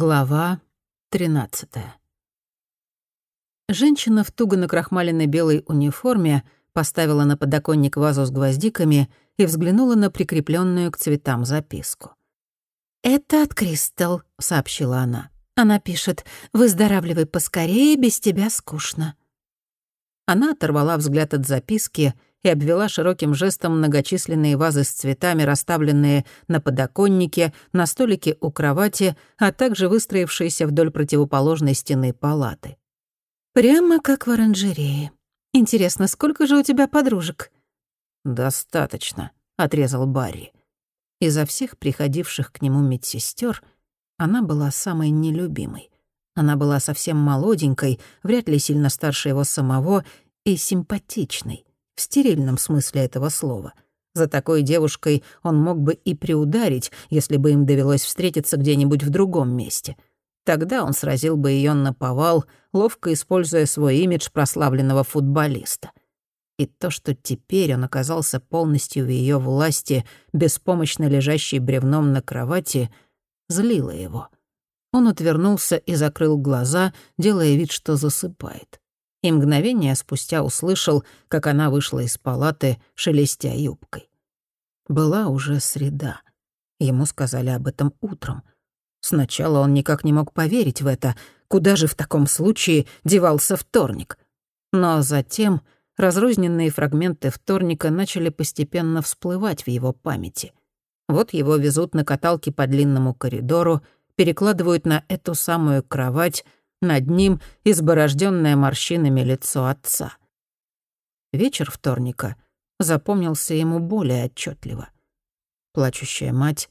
Глава 13 Женщина в туго накрахмаленной белой униформе поставила на подоконник вазу с гвоздиками и взглянула на прикрепленную к цветам записку. «Это от Кристал», — сообщила она. Она пишет «Выздоравливай поскорее, без тебя скучно». Она оторвала взгляд от записки — и обвела широким жестом многочисленные вазы с цветами, расставленные на подоконнике, на столике у кровати, а также выстроившиеся вдоль противоположной стены палаты. «Прямо как в оранжерее. Интересно, сколько же у тебя подружек?» «Достаточно», — отрезал Барри. Изо всех приходивших к нему медсестер она была самой нелюбимой. Она была совсем молоденькой, вряд ли сильно старше его самого, и симпатичной в стерильном смысле этого слова. За такой девушкой он мог бы и приударить, если бы им довелось встретиться где-нибудь в другом месте. Тогда он сразил бы ее на повал, ловко используя свой имидж прославленного футболиста. И то, что теперь он оказался полностью в ее власти, беспомощно лежащий бревном на кровати, злило его. Он отвернулся и закрыл глаза, делая вид, что засыпает и мгновение спустя услышал, как она вышла из палаты, шелестя юбкой. Была уже среда. Ему сказали об этом утром. Сначала он никак не мог поверить в это. Куда же в таком случае девался вторник? Но затем разрозненные фрагменты вторника начали постепенно всплывать в его памяти. Вот его везут на каталке по длинному коридору, перекладывают на эту самую кровать — над ним изборожденное морщинами лицо отца. Вечер вторника запомнился ему более отчетливо. Плачущая мать,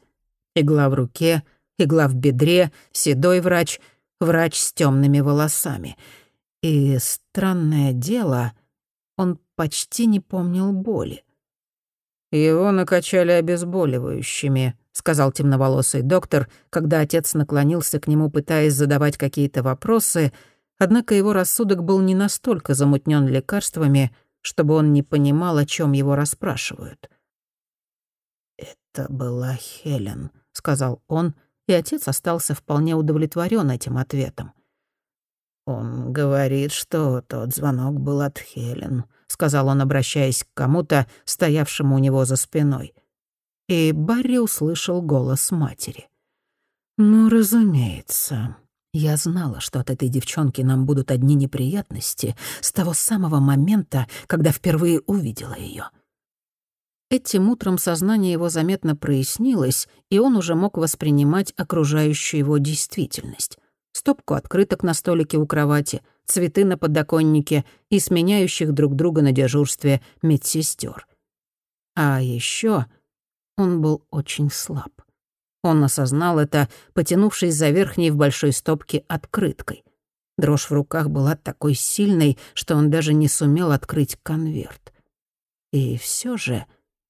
игла в руке, игла в бедре, седой врач, врач с темными волосами. И странное дело, он почти не помнил боли. Его накачали обезболивающими, сказал темноволосый доктор, когда отец наклонился к нему, пытаясь задавать какие-то вопросы, однако его рассудок был не настолько замутнен лекарствами, чтобы он не понимал, о чем его расспрашивают. «Это была Хелен», — сказал он, и отец остался вполне удовлетворен этим ответом. «Он говорит, что тот звонок был от Хелен», — сказал он, обращаясь к кому-то, стоявшему у него за спиной — и Барри услышал голос матери. «Ну, разумеется. Я знала, что от этой девчонки нам будут одни неприятности с того самого момента, когда впервые увидела ее. Этим утром сознание его заметно прояснилось, и он уже мог воспринимать окружающую его действительность. Стопку открыток на столике у кровати, цветы на подоконнике и сменяющих друг друга на дежурстве медсестер. А еще он был очень слаб. Он осознал это, потянувшись за верхней в большой стопке открыткой. Дрожь в руках была такой сильной, что он даже не сумел открыть конверт. И все же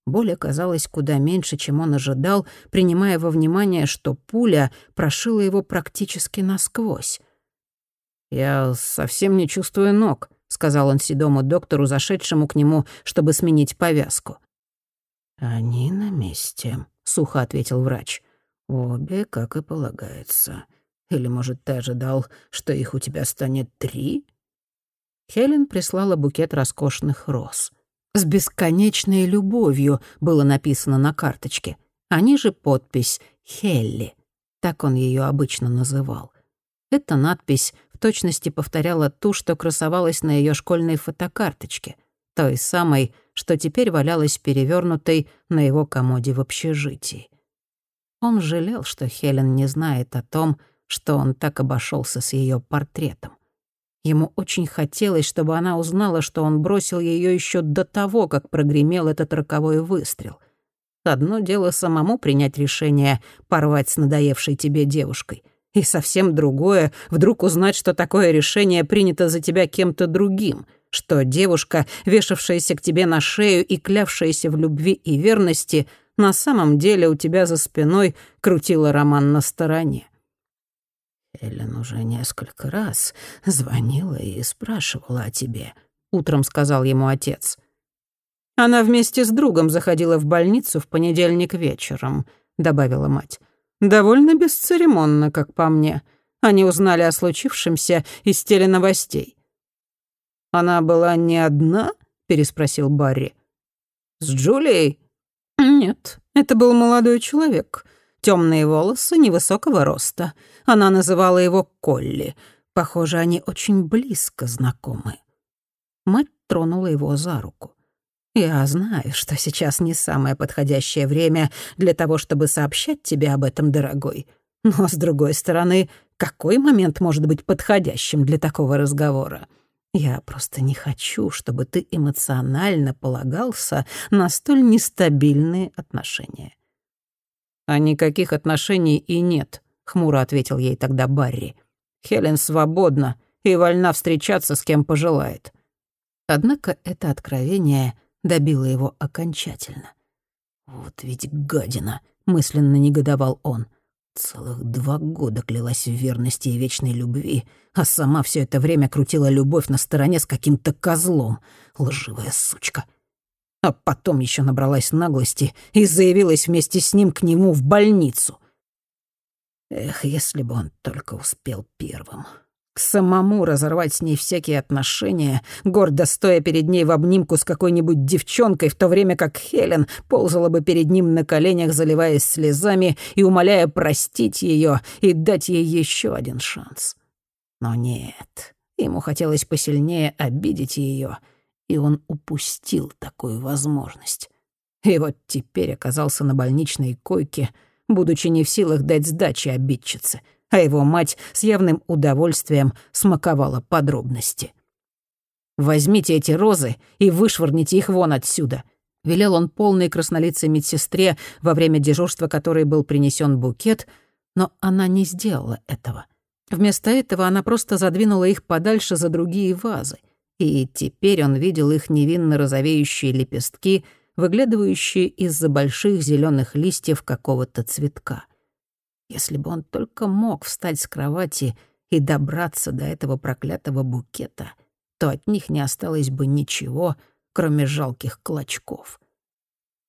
боль оказалась куда меньше, чем он ожидал, принимая во внимание, что пуля прошила его практически насквозь. «Я совсем не чувствую ног», — сказал он седому доктору, зашедшему к нему, чтобы сменить повязку. «Они на месте», — сухо ответил врач. «Обе, как и полагается. Или, может, ты ожидал, что их у тебя станет три?» Хелен прислала букет роскошных роз. «С бесконечной любовью» было написано на карточке. А ниже подпись «Хелли». Так он ее обычно называл. Эта надпись в точности повторяла ту, что красовалась на ее школьной фотокарточке, той самой, что теперь валялась перевернутой на его комоде в общежитии. Он жалел, что Хелен не знает о том, что он так обошелся с ее портретом. Ему очень хотелось, чтобы она узнала, что он бросил ее еще до того, как прогремел этот роковой выстрел. Одно дело самому принять решение порвать с надоевшей тебе девушкой, и совсем другое — вдруг узнать, что такое решение принято за тебя кем-то другим — что девушка, вешавшаяся к тебе на шею и клявшаяся в любви и верности, на самом деле у тебя за спиной крутила роман на стороне. Эллен уже несколько раз звонила и спрашивала о тебе, утром сказал ему отец. Она вместе с другом заходила в больницу в понедельник вечером, добавила мать. Довольно бесцеремонно, как по мне. Они узнали о случившемся из теленовостей. «Она была не одна?» — переспросил Барри. «С Джулией?» «Нет, это был молодой человек. Темные волосы, невысокого роста. Она называла его Колли. Похоже, они очень близко знакомы». Мать тронула его за руку. «Я знаю, что сейчас не самое подходящее время для того, чтобы сообщать тебе об этом, дорогой. Но, с другой стороны, какой момент может быть подходящим для такого разговора? Я просто не хочу, чтобы ты эмоционально полагался на столь нестабильные отношения». «А никаких отношений и нет», — хмуро ответил ей тогда Барри. «Хелен свободна и вольна встречаться с кем пожелает». Однако это откровение добило его окончательно. «Вот ведь гадина!» — мысленно негодовал он. Целых два года клялась в верности и вечной любви, а сама все это время крутила любовь на стороне с каким-то козлом. Лживая сучка. А потом еще набралась наглости и заявилась вместе с ним к нему в больницу. Эх, если бы он только успел первым самому разорвать с ней всякие отношения, гордо стоя перед ней в обнимку с какой-нибудь девчонкой, в то время как Хелен ползала бы перед ним на коленях, заливаясь слезами и умоляя простить ее и дать ей еще один шанс. Но нет, ему хотелось посильнее обидеть ее, и он упустил такую возможность. И вот теперь оказался на больничной койке, будучи не в силах дать сдачи обидчице — а его мать с явным удовольствием смаковала подробности. «Возьмите эти розы и вышвырните их вон отсюда», — велел он полной краснолицей медсестре, во время дежурства которой был принесен букет, но она не сделала этого. Вместо этого она просто задвинула их подальше за другие вазы, и теперь он видел их невинно розовеющие лепестки, выглядывающие из-за больших зеленых листьев какого-то цветка — если бы он только мог встать с кровати и добраться до этого проклятого букета, то от них не осталось бы ничего, кроме жалких клочков.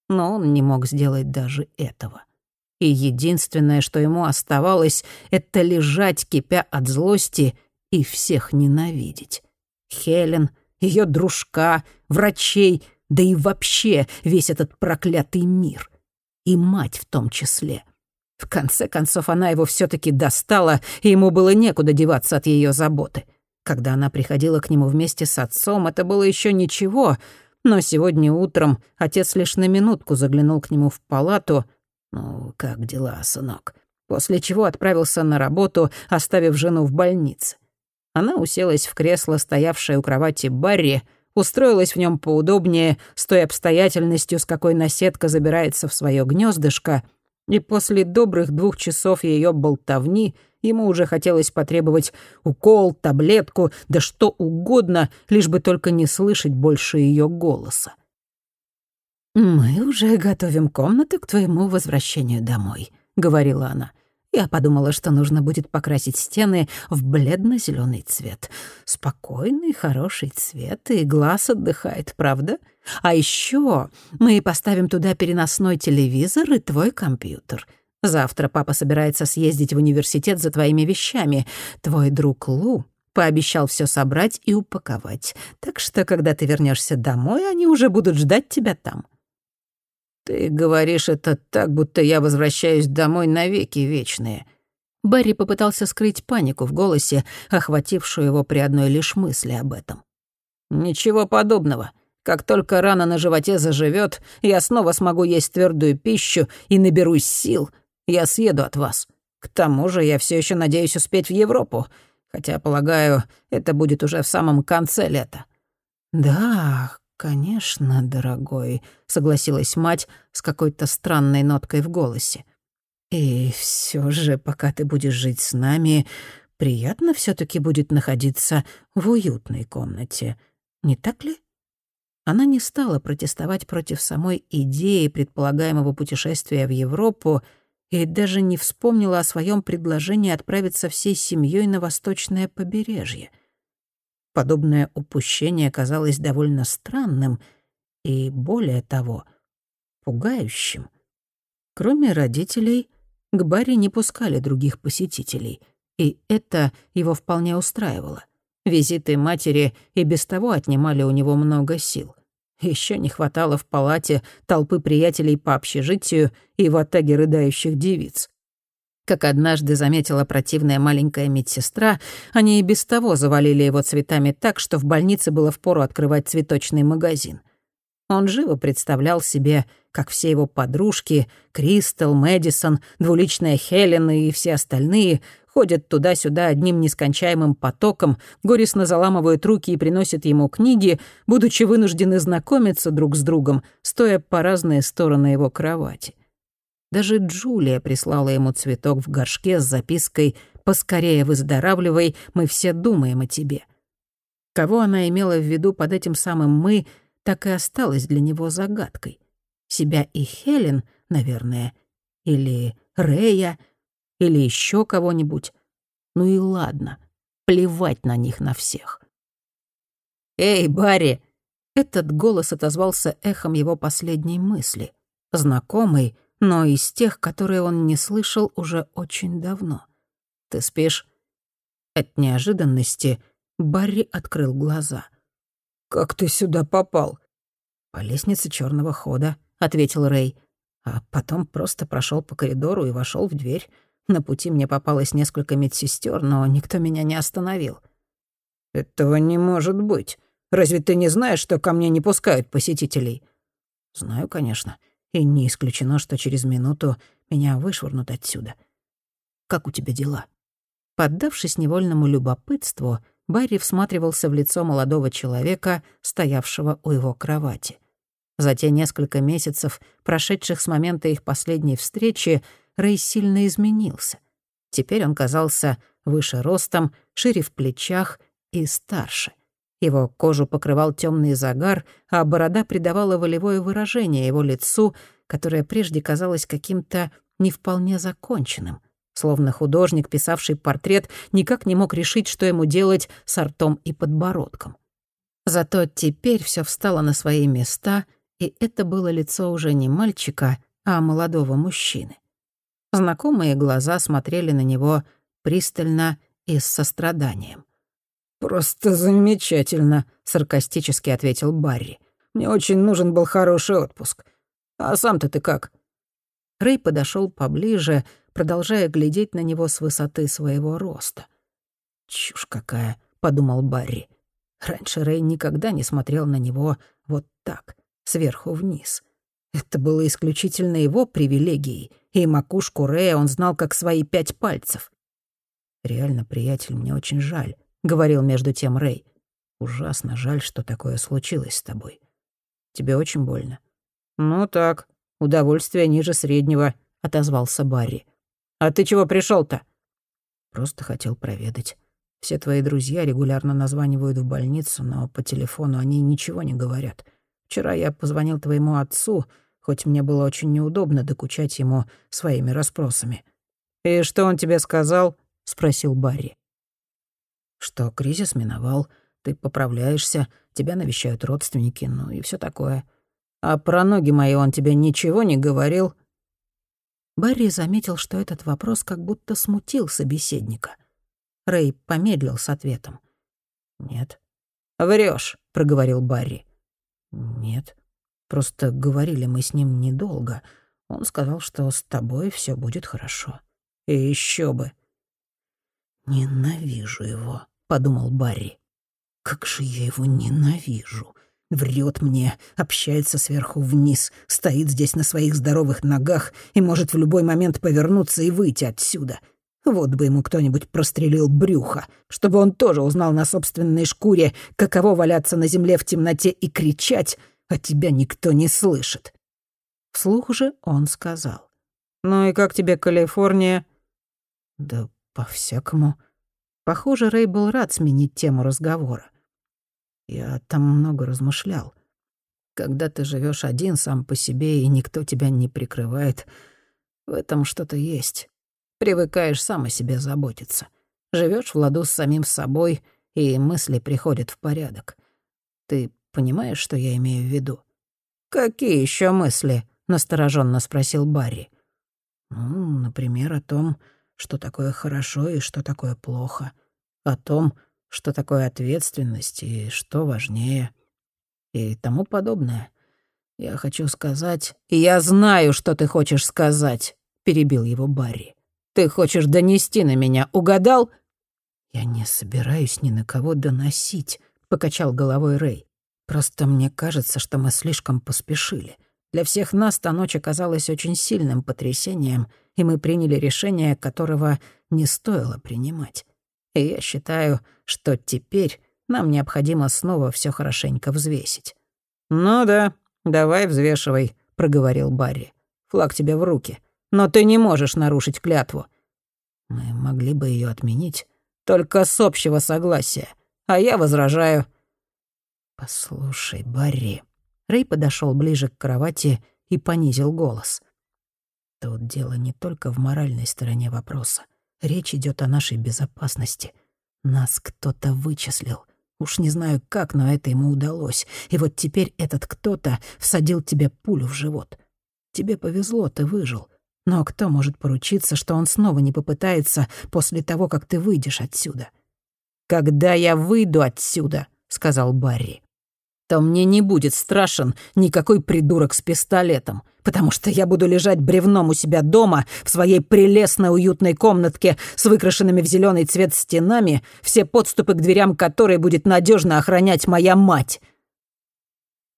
Но он не мог сделать даже этого. И единственное, что ему оставалось, это лежать, кипя от злости, и всех ненавидеть. Хелен, ее дружка, врачей, да и вообще весь этот проклятый мир. И мать в том числе. В конце концов, она его все таки достала, и ему было некуда деваться от ее заботы. Когда она приходила к нему вместе с отцом, это было еще ничего, но сегодня утром отец лишь на минутку заглянул к нему в палату. «Ну, как дела, сынок?» После чего отправился на работу, оставив жену в больнице. Она уселась в кресло, стоявшее у кровати Барри, устроилась в нем поудобнее, с той обстоятельностью, с какой наседка забирается в свое гнездышко — и после добрых двух часов ее болтовни ему уже хотелось потребовать укол, таблетку, да что угодно, лишь бы только не слышать больше ее голоса. «Мы уже готовим комнату к твоему возвращению домой», — говорила она. Я подумала, что нужно будет покрасить стены в бледно зеленый цвет. Спокойный, хороший цвет, и глаз отдыхает, правда? А еще мы поставим туда переносной телевизор и твой компьютер. Завтра папа собирается съездить в университет за твоими вещами. Твой друг Лу пообещал все собрать и упаковать. Так что, когда ты вернешься домой, они уже будут ждать тебя там. «Ты говоришь это так, будто я возвращаюсь домой навеки вечные». Барри попытался скрыть панику в голосе, охватившую его при одной лишь мысли об этом. «Ничего подобного. Как только рана на животе заживет, я снова смогу есть твердую пищу и наберусь сил. Я съеду от вас. К тому же я все еще надеюсь успеть в Европу, хотя, полагаю, это будет уже в самом конце лета». «Да, «Конечно, дорогой», — согласилась мать с какой-то странной ноткой в голосе. «И все же, пока ты будешь жить с нами, приятно все таки будет находиться в уютной комнате, не так ли?» Она не стала протестовать против самой идеи предполагаемого путешествия в Европу и даже не вспомнила о своем предложении отправиться всей семьей на восточное побережье — Подобное упущение казалось довольно странным и, более того, пугающим. Кроме родителей, К Барри не пускали других посетителей, и это его вполне устраивало. Визиты матери и без того отнимали у него много сил. Еще не хватало в палате толпы приятелей по общежитию и в атаге рыдающих девиц. Как однажды заметила противная маленькая медсестра, они и без того завалили его цветами так, что в больнице было впору открывать цветочный магазин. Он живо представлял себе, как все его подружки, Кристал, Мэдисон, двуличная Хелен и все остальные ходят туда-сюда одним нескончаемым потоком, горестно заламывают руки и приносят ему книги, будучи вынуждены знакомиться друг с другом, стоя по разные стороны его кровати. Даже Джулия прислала ему цветок в горшке с запиской «Поскорее выздоравливай, мы все думаем о тебе». Кого она имела в виду под этим самым «мы», так и осталось для него загадкой. Себя и Хелен, наверное, или Рея, или еще кого-нибудь. Ну и ладно, плевать на них на всех. «Эй, Барри!» Этот голос отозвался эхом его последней мысли. Знакомый, но из тех, которые он не слышал уже очень давно. «Ты спишь?» От неожиданности Барри открыл глаза. «Как ты сюда попал?» «По лестнице черного хода», — ответил Рэй. А потом просто прошел по коридору и вошел в дверь. На пути мне попалось несколько медсестер, но никто меня не остановил. «Этого не может быть. Разве ты не знаешь, что ко мне не пускают посетителей?» «Знаю, конечно и не исключено, что через минуту меня вышвырнут отсюда. Как у тебя дела?» Поддавшись невольному любопытству, Барри всматривался в лицо молодого человека, стоявшего у его кровати. За те несколько месяцев, прошедших с момента их последней встречи, Рэй сильно изменился. Теперь он казался выше ростом, шире в плечах и старше. Его кожу покрывал темный загар, а борода придавала волевое выражение его лицу, которое прежде казалось каким-то не вполне законченным. Словно художник, писавший портрет, никак не мог решить, что ему делать с ртом и подбородком. Зато теперь все встало на свои места, и это было лицо уже не мальчика, а молодого мужчины. Знакомые глаза смотрели на него пристально и с состраданием. «Просто замечательно», — саркастически ответил Барри. «Мне очень нужен был хороший отпуск. А сам-то ты как?» Рэй подошел поближе, продолжая глядеть на него с высоты своего роста. «Чушь какая», — подумал Барри. Раньше Рэй никогда не смотрел на него вот так, сверху вниз. Это было исключительно его привилегией, и макушку Рэя он знал как свои пять пальцев. «Реально, приятель, мне очень жаль», — говорил между тем Рэй. «Ужасно жаль, что такое случилось с тобой. Тебе очень больно?» «Ну так, удовольствие ниже среднего», — отозвался Барри. «А ты чего пришел то «Просто хотел проведать. Все твои друзья регулярно названивают в больницу, но по телефону они ничего не говорят. Вчера я позвонил твоему отцу, хоть мне было очень неудобно докучать ему своими расспросами». «И что он тебе сказал?» — спросил Барри что кризис миновал, ты поправляешься, тебя навещают родственники, ну и все такое. А про ноги мои он тебе ничего не говорил?» Барри заметил, что этот вопрос как будто смутил собеседника. Рэй помедлил с ответом. «Нет». Врешь, проговорил Барри. «Нет. Просто говорили мы с ним недолго. Он сказал, что с тобой все будет хорошо». «И еще бы. «Ненавижу его», — подумал Барри. «Как же я его ненавижу!» Врет мне, общается сверху вниз, стоит здесь на своих здоровых ногах и может в любой момент повернуться и выйти отсюда. Вот бы ему кто-нибудь прострелил брюхо, чтобы он тоже узнал на собственной шкуре, каково валяться на земле в темноте и кричать, а тебя никто не слышит. Вслух же он сказал. «Ну и как тебе Калифорния?» «Да по-всякому. Похоже, Рэй был рад сменить тему разговора. Я там много размышлял. Когда ты живешь один сам по себе, и никто тебя не прикрывает, в этом что-то есть. Привыкаешь сам о себе заботиться. Живешь в ладу с самим собой, и мысли приходят в порядок. Ты понимаешь, что я имею в виду? «Какие еще мысли?» — настороженно спросил Барри. Ну, например, о том, что такое хорошо и что такое плохо. О том, что такое ответственность и что важнее. И тому подобное. Я хочу сказать... Я знаю, что ты хочешь сказать, перебил его Барри. Ты хочешь донести на меня, угадал? Я не собираюсь ни на кого доносить, покачал головой Рэй. Просто мне кажется, что мы слишком поспешили. Для всех нас та ночь оказалась очень сильным потрясением, и мы приняли решение, которого не стоило принимать. И я считаю, что теперь нам необходимо снова все хорошенько взвесить. «Ну да, давай взвешивай», — проговорил Барри. «Флаг тебе в руки. Но ты не можешь нарушить клятву». Мы могли бы ее отменить, только с общего согласия. А я возражаю. «Послушай, Барри», Рэй подошел ближе к кровати и понизил голос. Тут дело не только в моральной стороне вопроса. Речь идет о нашей безопасности. Нас кто-то вычислил. Уж не знаю как, но это ему удалось. И вот теперь этот кто-то всадил тебе пулю в живот. Тебе повезло, ты выжил. Но кто может поручиться, что он снова не попытается после того, как ты выйдешь отсюда? «Когда я выйду отсюда», — сказал Барри, то мне не будет страшен никакой придурок с пистолетом, потому что я буду лежать бревном у себя дома в своей прелестной уютной комнатке с выкрашенными в зеленый цвет стенами, все подступы к дверям которой будет надежно охранять моя мать.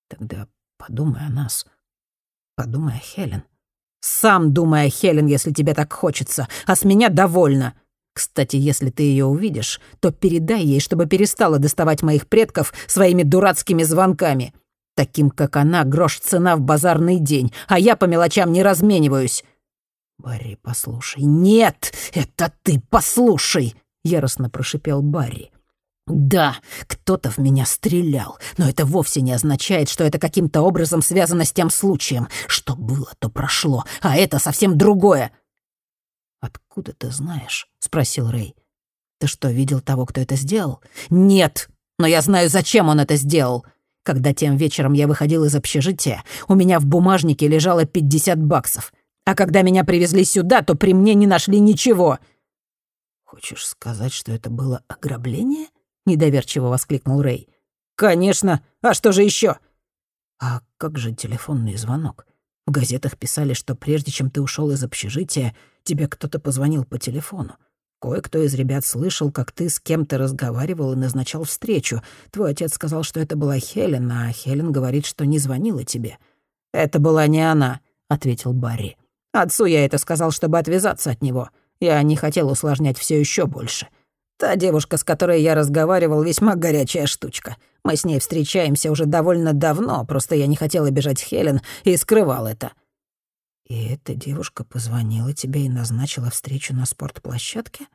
Тогда подумай о нас. Подумай о Хелен. Сам думай о Хелен, если тебе так хочется, а с меня довольно. Кстати, если ты ее увидишь, то передай ей, чтобы перестала доставать моих предков своими дурацкими звонками. Таким, как она, грош цена в базарный день, а я по мелочам не размениваюсь. Барри, послушай. Нет, это ты послушай, яростно прошипел Барри. Да, кто-то в меня стрелял, но это вовсе не означает, что это каким-то образом связано с тем случаем. Что было, то прошло, а это совсем другое. «Откуда ты знаешь?» — спросил Рэй. «Ты что, видел того, кто это сделал?» «Нет, но я знаю, зачем он это сделал. Когда тем вечером я выходил из общежития, у меня в бумажнике лежало 50 баксов. А когда меня привезли сюда, то при мне не нашли ничего». «Хочешь сказать, что это было ограбление?» — недоверчиво воскликнул Рэй. «Конечно! А что же еще? «А как же телефонный звонок? В газетах писали, что прежде чем ты ушел из общежития, тебе кто-то позвонил по телефону. Кое-кто из ребят слышал, как ты с кем-то разговаривал и назначал встречу. Твой отец сказал, что это была Хелен, а Хелен говорит, что не звонила тебе. «Это была не она», — ответил Барри. «Отцу я это сказал, чтобы отвязаться от него. Я не хотел усложнять все еще больше. Та девушка, с которой я разговаривал, весьма горячая штучка. Мы с ней встречаемся уже довольно давно, просто я не хотел обижать Хелен и скрывал это». «И эта девушка позвонила тебе и назначила встречу на спортплощадке?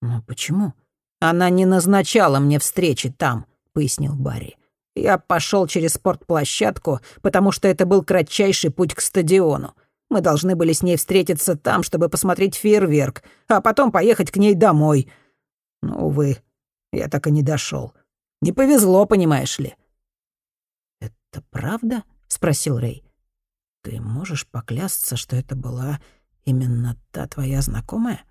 Но почему?» «Она не назначала мне встречи там», — пояснил Барри. «Я пошел через спортплощадку, потому что это был кратчайший путь к стадиону. Мы должны были с ней встретиться там, чтобы посмотреть фейерверк, а потом поехать к ней домой. Но, увы, я так и не дошел. Не повезло, понимаешь ли». «Это правда?» — спросил Рэй. «Ты можешь поклясться, что это была именно та твоя знакомая?»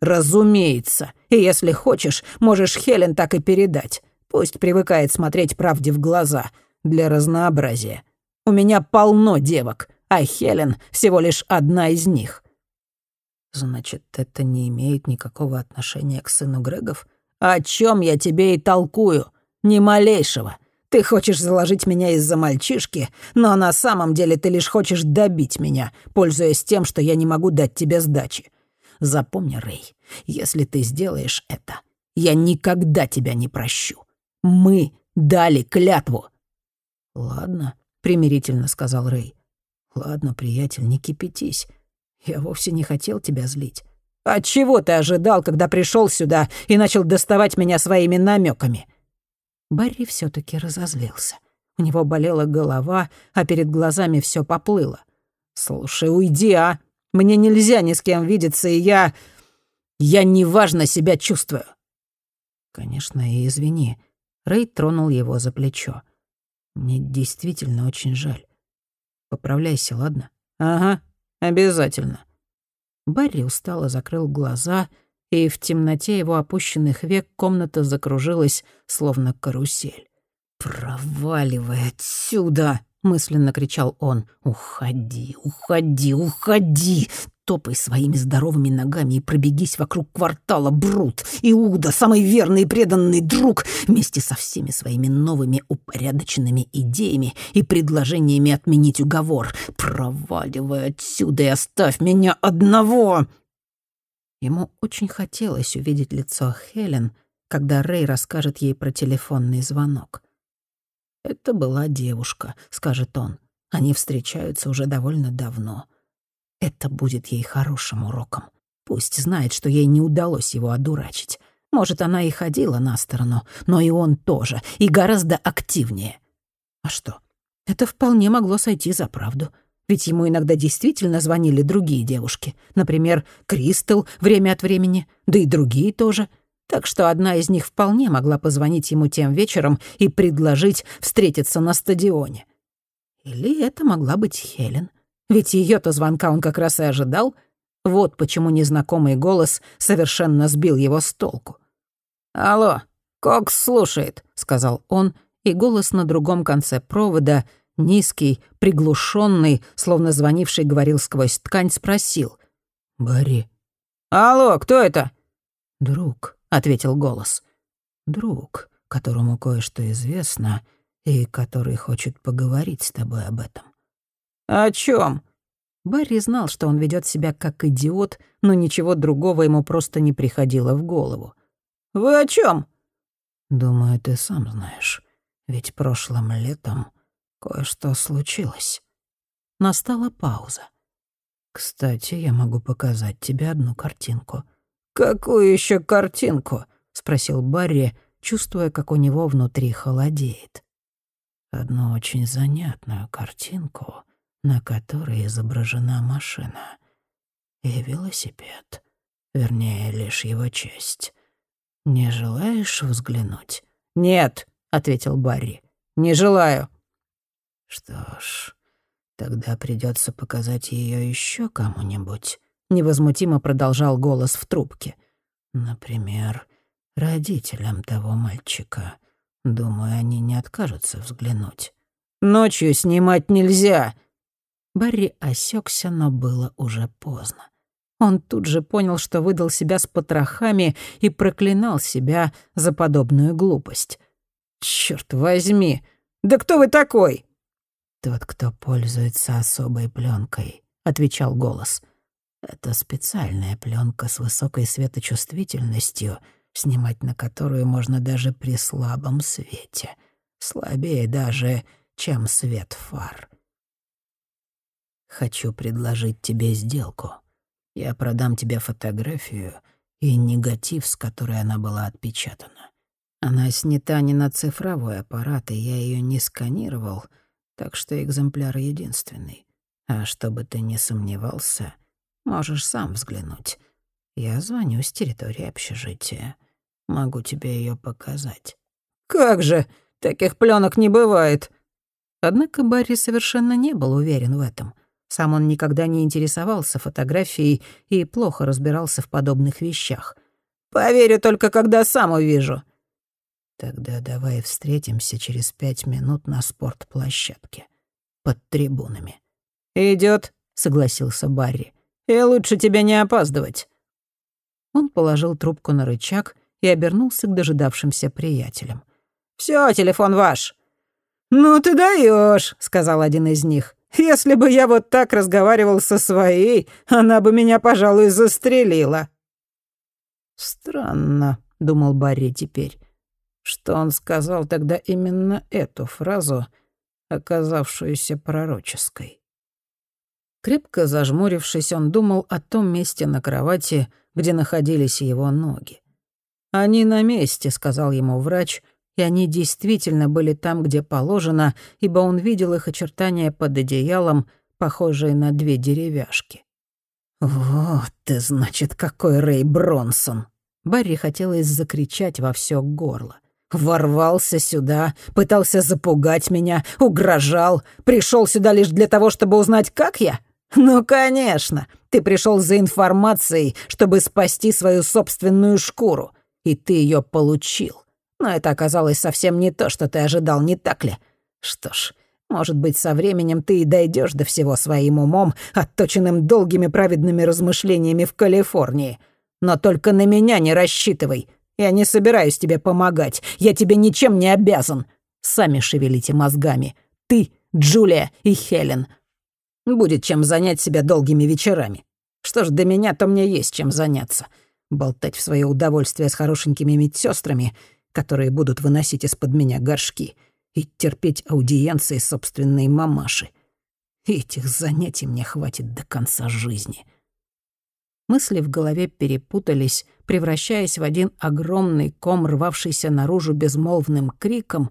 «Разумеется. И если хочешь, можешь Хелен так и передать. Пусть привыкает смотреть правде в глаза. Для разнообразия. У меня полно девок, а Хелен всего лишь одна из них». Значит, это не имеет никакого отношения к сыну Грегов? О чем я тебе и толкую? Ни малейшего. Ты хочешь заложить меня из-за мальчишки, но на самом деле ты лишь хочешь добить меня, пользуясь тем, что я не могу дать тебе сдачи. Запомни, Рэй, если ты сделаешь это, я никогда тебя не прощу. Мы дали клятву. Ладно, примирительно сказал Рэй. Ладно, приятель, не кипятись. Я вовсе не хотел тебя злить. От чего ты ожидал, когда пришел сюда и начал доставать меня своими намеками? Барри все таки разозлился. У него болела голова, а перед глазами все поплыло. «Слушай, уйди, а! Мне нельзя ни с кем видеться, и я... Я неважно себя чувствую!» «Конечно, и извини». Рэй тронул его за плечо. «Мне действительно очень жаль. Поправляйся, ладно?» «Ага, Обязательно. Барри устало закрыл глаза, и в темноте его опущенных век комната закружилась, словно карусель. «Проваливай отсюда!» — мысленно кричал он. «Уходи, уходи, уходи! Топай своими здоровыми ногами и пробегись вокруг квартала, Брут! Иуда, самый верный и преданный друг, вместе со всеми своими новыми упорядоченными идеями и предложениями отменить уговор. Проваливай отсюда и оставь меня одного!» Ему очень хотелось увидеть лицо Хелен, когда Рэй расскажет ей про телефонный звонок. «Это была девушка», — скажет он. «Они встречаются уже довольно давно. Это будет ей хорошим уроком. Пусть знает, что ей не удалось его одурачить. Может, она и ходила на сторону, но и он тоже, и гораздо активнее. А что? Это вполне могло сойти за правду. Ведь ему иногда действительно звонили другие девушки. Например, Кристал время от времени, да и другие тоже — так что одна из них вполне могла позвонить ему тем вечером и предложить встретиться на стадионе. Или это могла быть Хелен. Ведь ее то звонка он как раз и ожидал. Вот почему незнакомый голос совершенно сбил его с толку. «Алло, Кокс слушает», — сказал он, и голос на другом конце провода, низкий, приглушенный, словно звонивший говорил сквозь ткань, спросил. «Барри». «Алло, кто это?» «Друг», — ответил голос. «Друг, которому кое-что известно и который хочет поговорить с тобой об этом». «О чем? Барри знал, что он ведет себя как идиот, но ничего другого ему просто не приходило в голову. «Вы о чем? «Думаю, ты сам знаешь. Ведь прошлым летом кое-что случилось». Настала пауза. «Кстати, я могу показать тебе одну картинку». «Какую еще картинку?» — спросил Барри, чувствуя, как у него внутри холодеет. «Одну очень занятную картинку, на которой изображена машина. И велосипед, вернее, лишь его часть. Не желаешь взглянуть?» «Нет», — ответил Барри, — «не желаю». «Что ж, тогда придется показать ее еще кому-нибудь». — невозмутимо продолжал голос в трубке. «Например, родителям того мальчика. Думаю, они не откажутся взглянуть». «Ночью снимать нельзя!» Барри осекся, но было уже поздно. Он тут же понял, что выдал себя с потрохами и проклинал себя за подобную глупость. «Чёрт возьми! Да кто вы такой?» «Тот, кто пользуется особой пленкой, отвечал голос. Это специальная пленка с высокой светочувствительностью, снимать на которую можно даже при слабом свете. Слабее даже, чем свет фар. Хочу предложить тебе сделку. Я продам тебе фотографию и негатив, с которой она была отпечатана. Она снята не на цифровой аппарат, и я ее не сканировал, так что экземпляр единственный. А чтобы ты не сомневался — Можешь сам взглянуть. Я звоню с территории общежития. Могу тебе ее показать». «Как же! Таких пленок не бывает!» Однако Барри совершенно не был уверен в этом. Сам он никогда не интересовался фотографией и плохо разбирался в подобных вещах. «Поверю только, когда сам увижу». «Тогда давай встретимся через пять минут на спортплощадке. Под трибунами». Идет, согласился Барри. И лучше тебе не опаздывать». Он положил трубку на рычаг и обернулся к дожидавшимся приятелям. «Всё, телефон ваш». «Ну ты даёшь», — сказал один из них. «Если бы я вот так разговаривал со своей, она бы меня, пожалуй, застрелила». «Странно», — думал Барри теперь, что он сказал тогда именно эту фразу, оказавшуюся пророческой. Крепко зажмурившись, он думал о том месте на кровати, где находились его ноги. «Они на месте», — сказал ему врач, и они действительно были там, где положено, ибо он видел их очертания под одеялом, похожие на две деревяшки. «Вот ты, значит, какой Рэй Бронсон!» Барри хотелось закричать во все горло. Ворвался сюда, пытался запугать меня, угрожал, пришел сюда лишь для того, чтобы узнать, как я? «Ну, конечно. Ты пришел за информацией, чтобы спасти свою собственную шкуру, и ты ее получил. Но это оказалось совсем не то, что ты ожидал, не так ли? Что ж, может быть, со временем ты и дойдешь до всего своим умом, отточенным долгими праведными размышлениями в Калифорнии. Но только на меня не рассчитывай. Я не собираюсь тебе помогать. Я тебе ничем не обязан. Сами шевелите мозгами. Ты, Джулия и Хелен. Будет чем занять себя долгими вечерами. Что ж, до меня, то мне есть чем заняться. Болтать в свое удовольствие с хорошенькими медсестрами, которые будут выносить из-под меня горшки, и терпеть аудиенции собственной мамаши. Этих занятий мне хватит до конца жизни. Мысли в голове перепутались, превращаясь в один огромный ком, рвавшийся наружу безмолвным криком,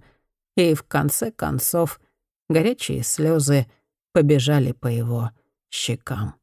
и в конце концов горячие слезы побежали по его щекам.